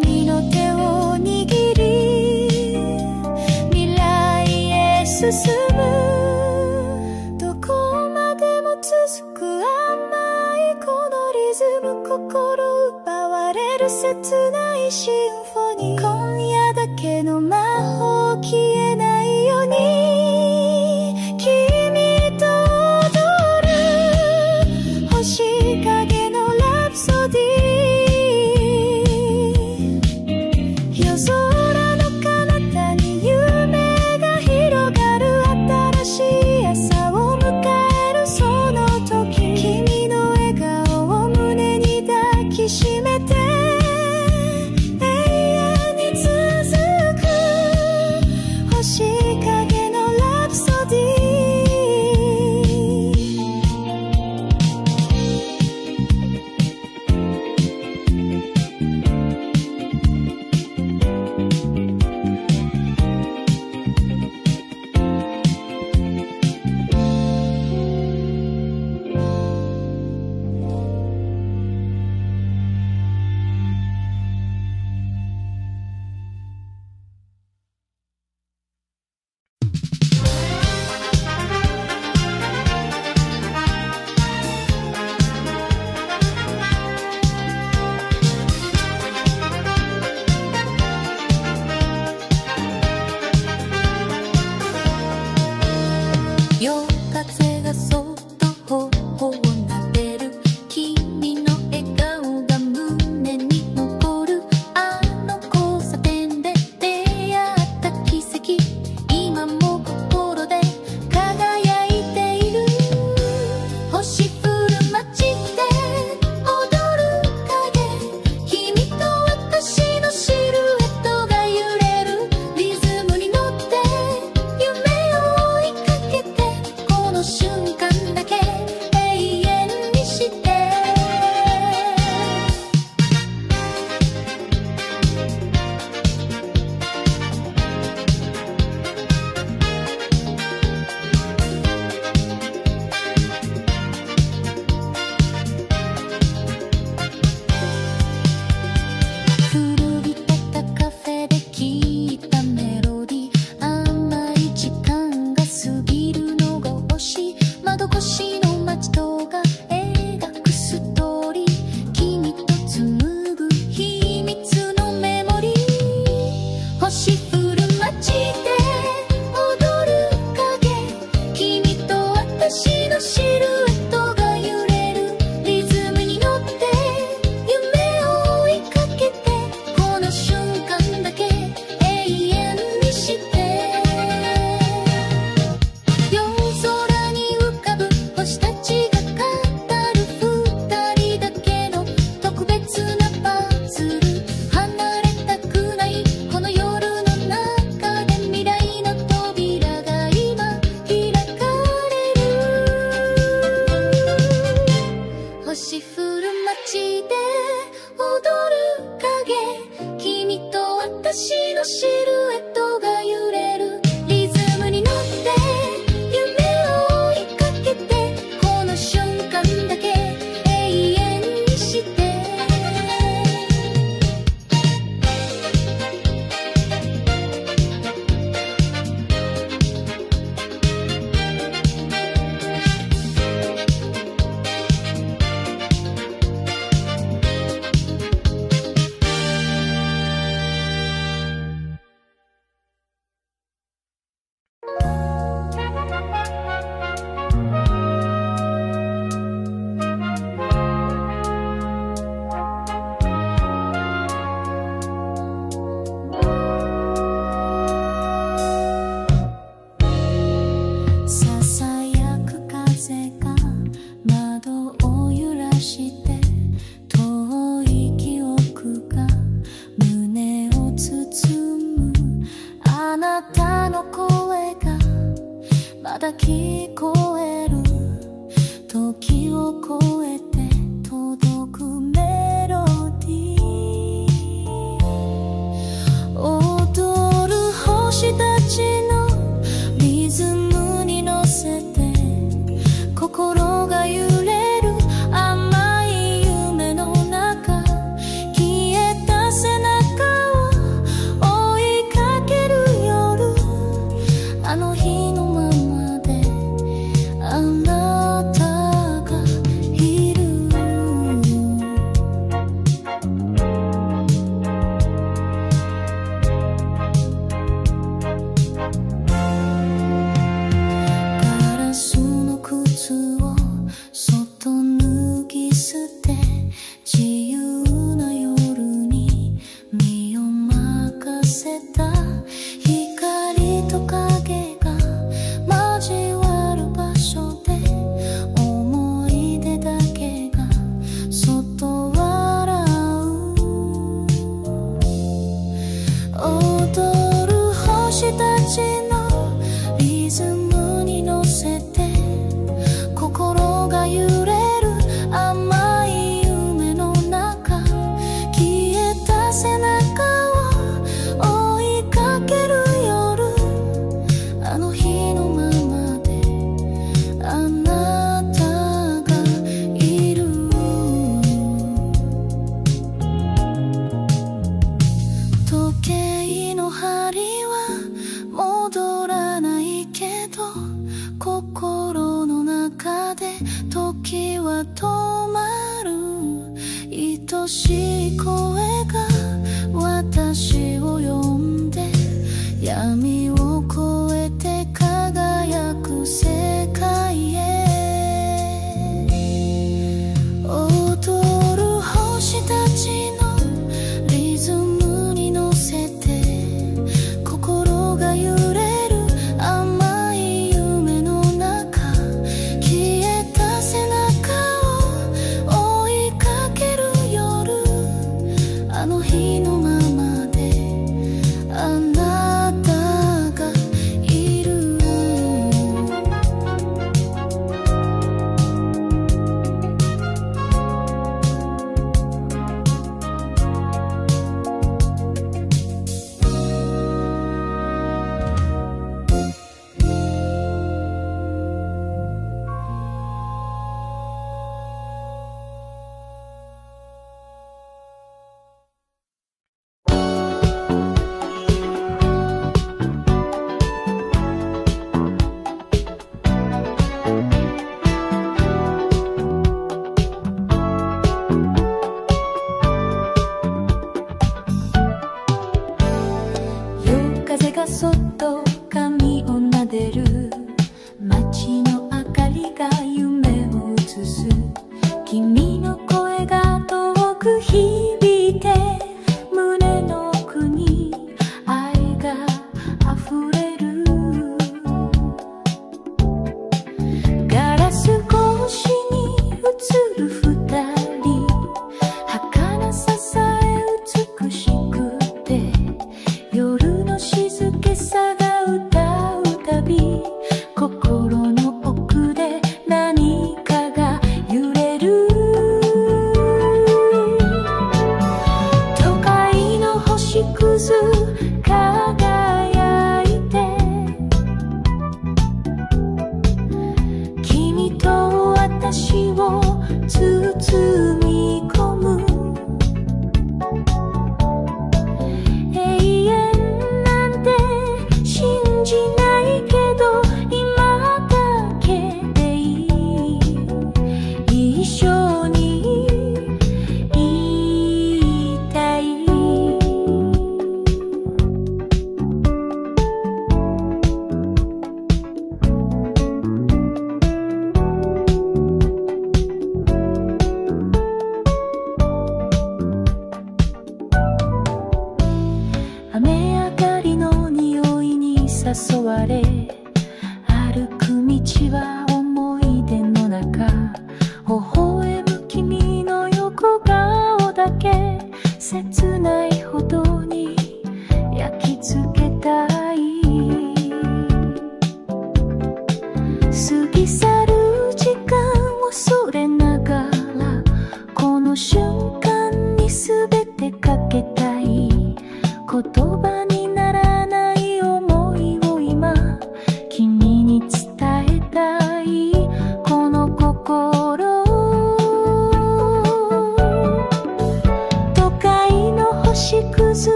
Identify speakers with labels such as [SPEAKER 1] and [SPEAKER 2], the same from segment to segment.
[SPEAKER 1] 君の手を握り未来へ進む。どこまでも続く甘いこのリズム。心奪われる切ないシンフォニー。今夜
[SPEAKER 2] daqui com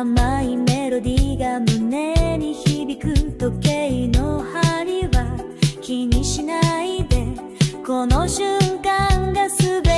[SPEAKER 2] 甘い
[SPEAKER 3] メロディが胸に響く時
[SPEAKER 1] 計の針は気にしないで。この瞬間が全て。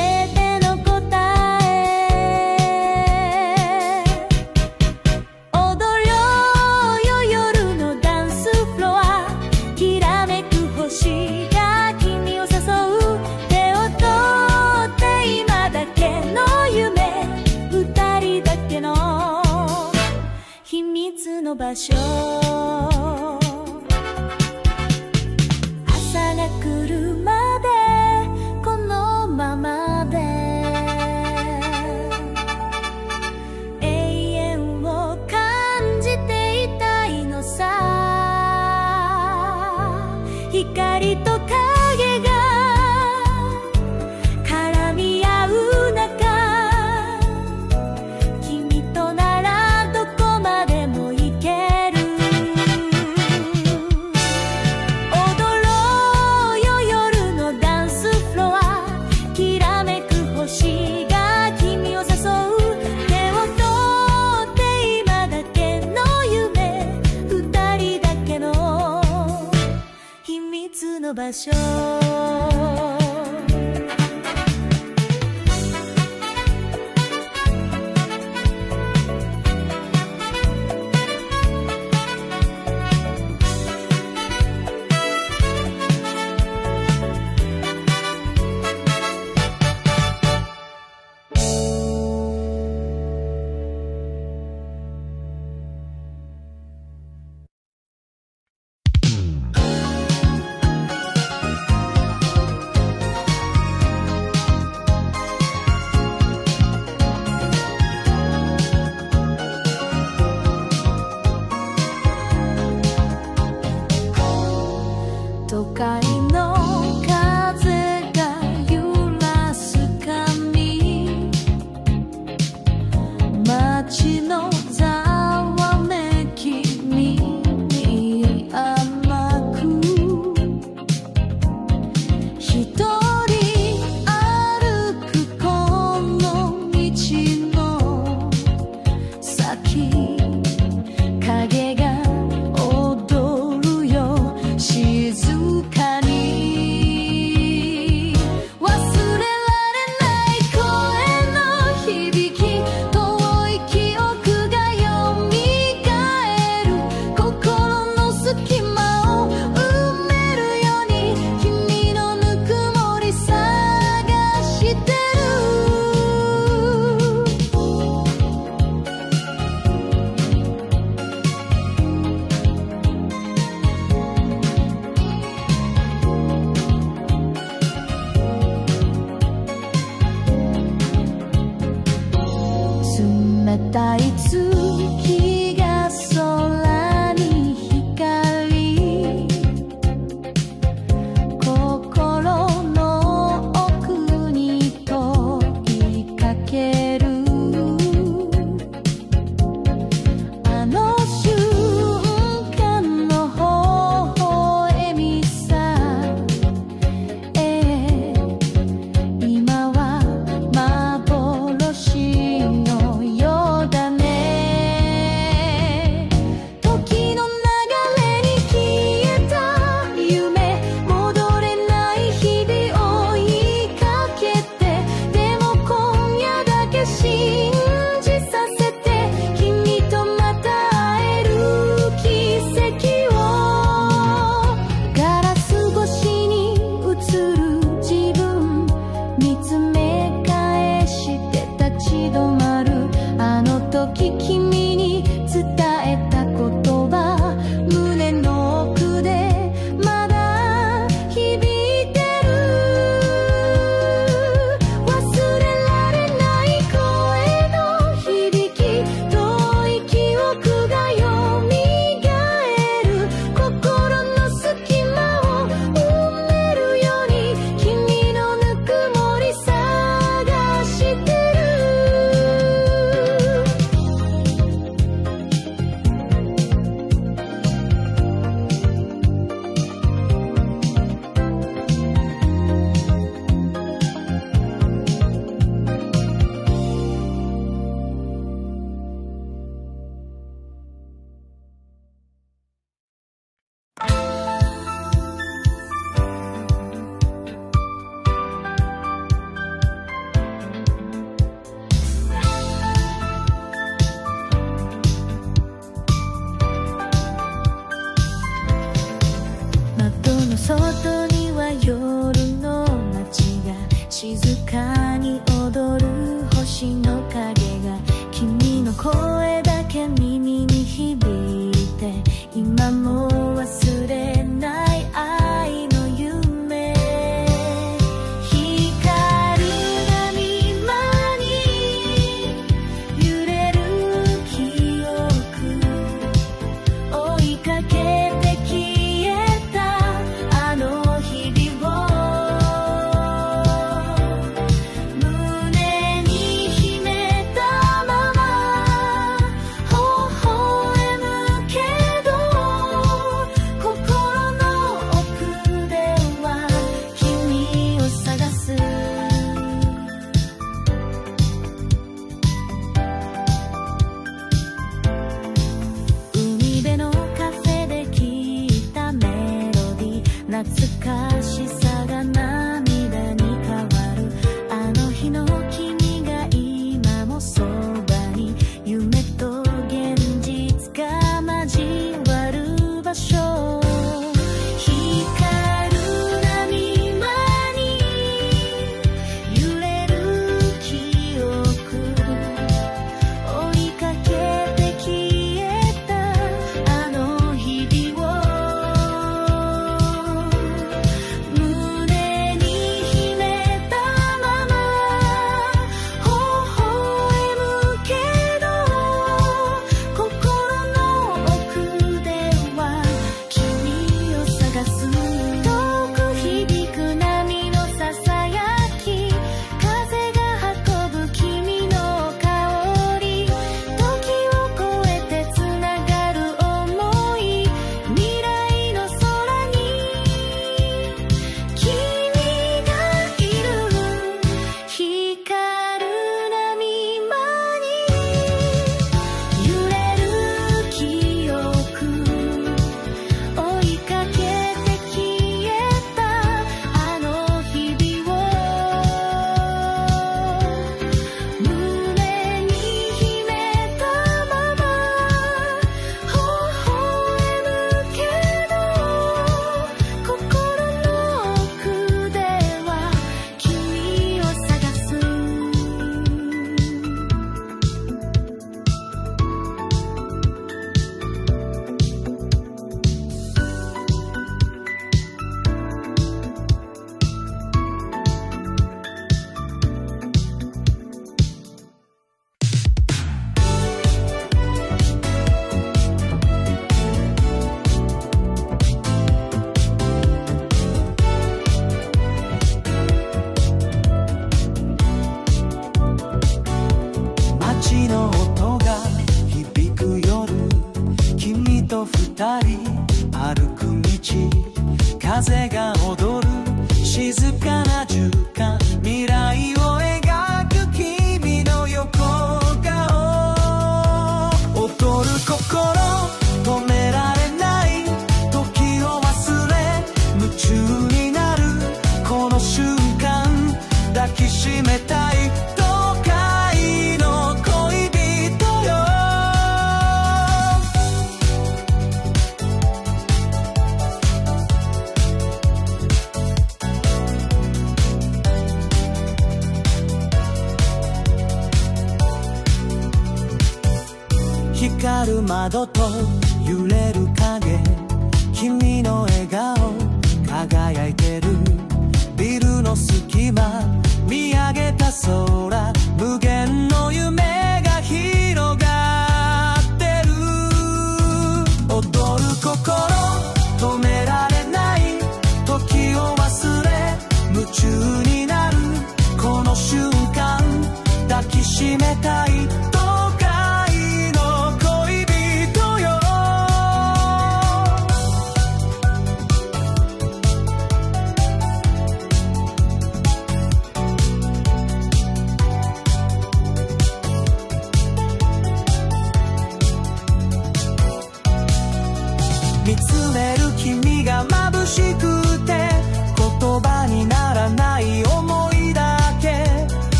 [SPEAKER 1] 踊る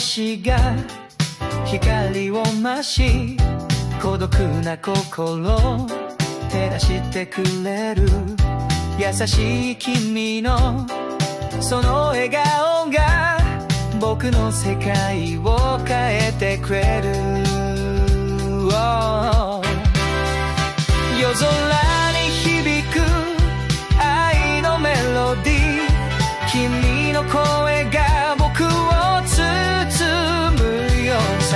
[SPEAKER 3] 星が光を増し孤独な心照らしてくれる優しい君のその笑顔が僕の世界を変えてくれる、oh、夜空に響く愛のメロディー。君の声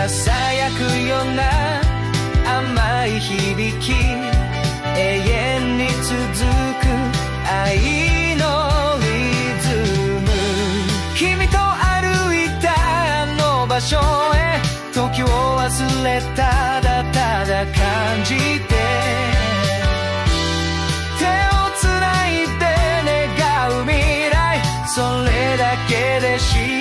[SPEAKER 3] ささやくような甘い響き永遠に続く愛のリズム君と歩いたあの場所へ時を忘れただただ感じて手をつないで願う未来それだけで幸せ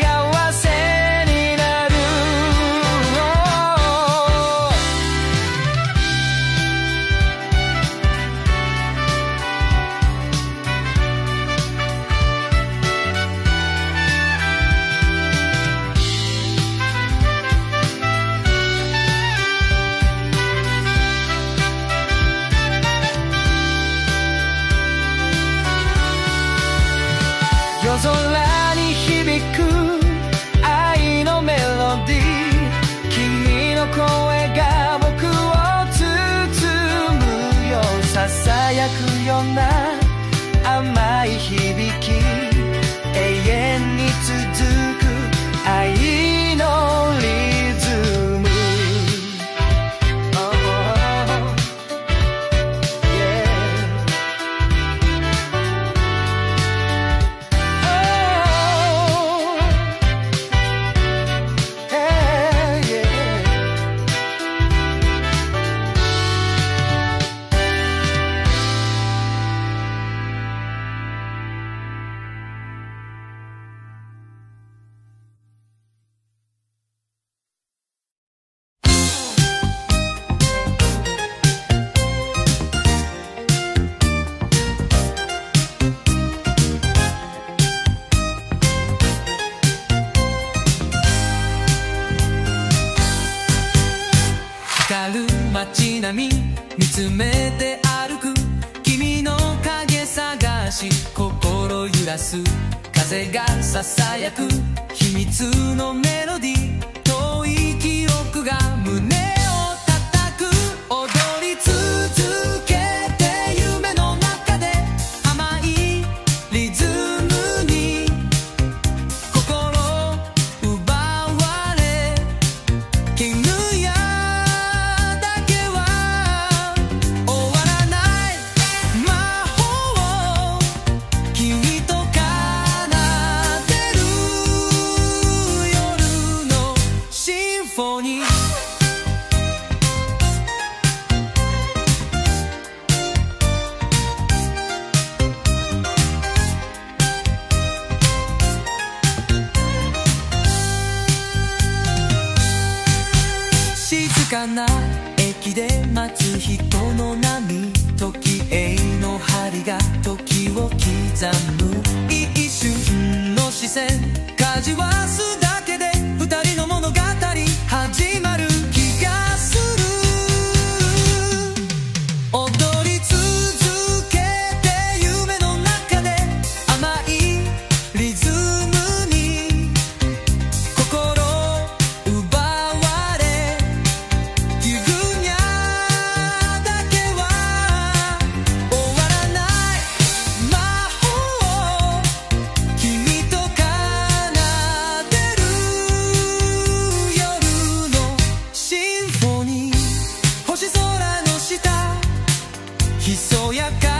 [SPEAKER 3] ひそ
[SPEAKER 1] やか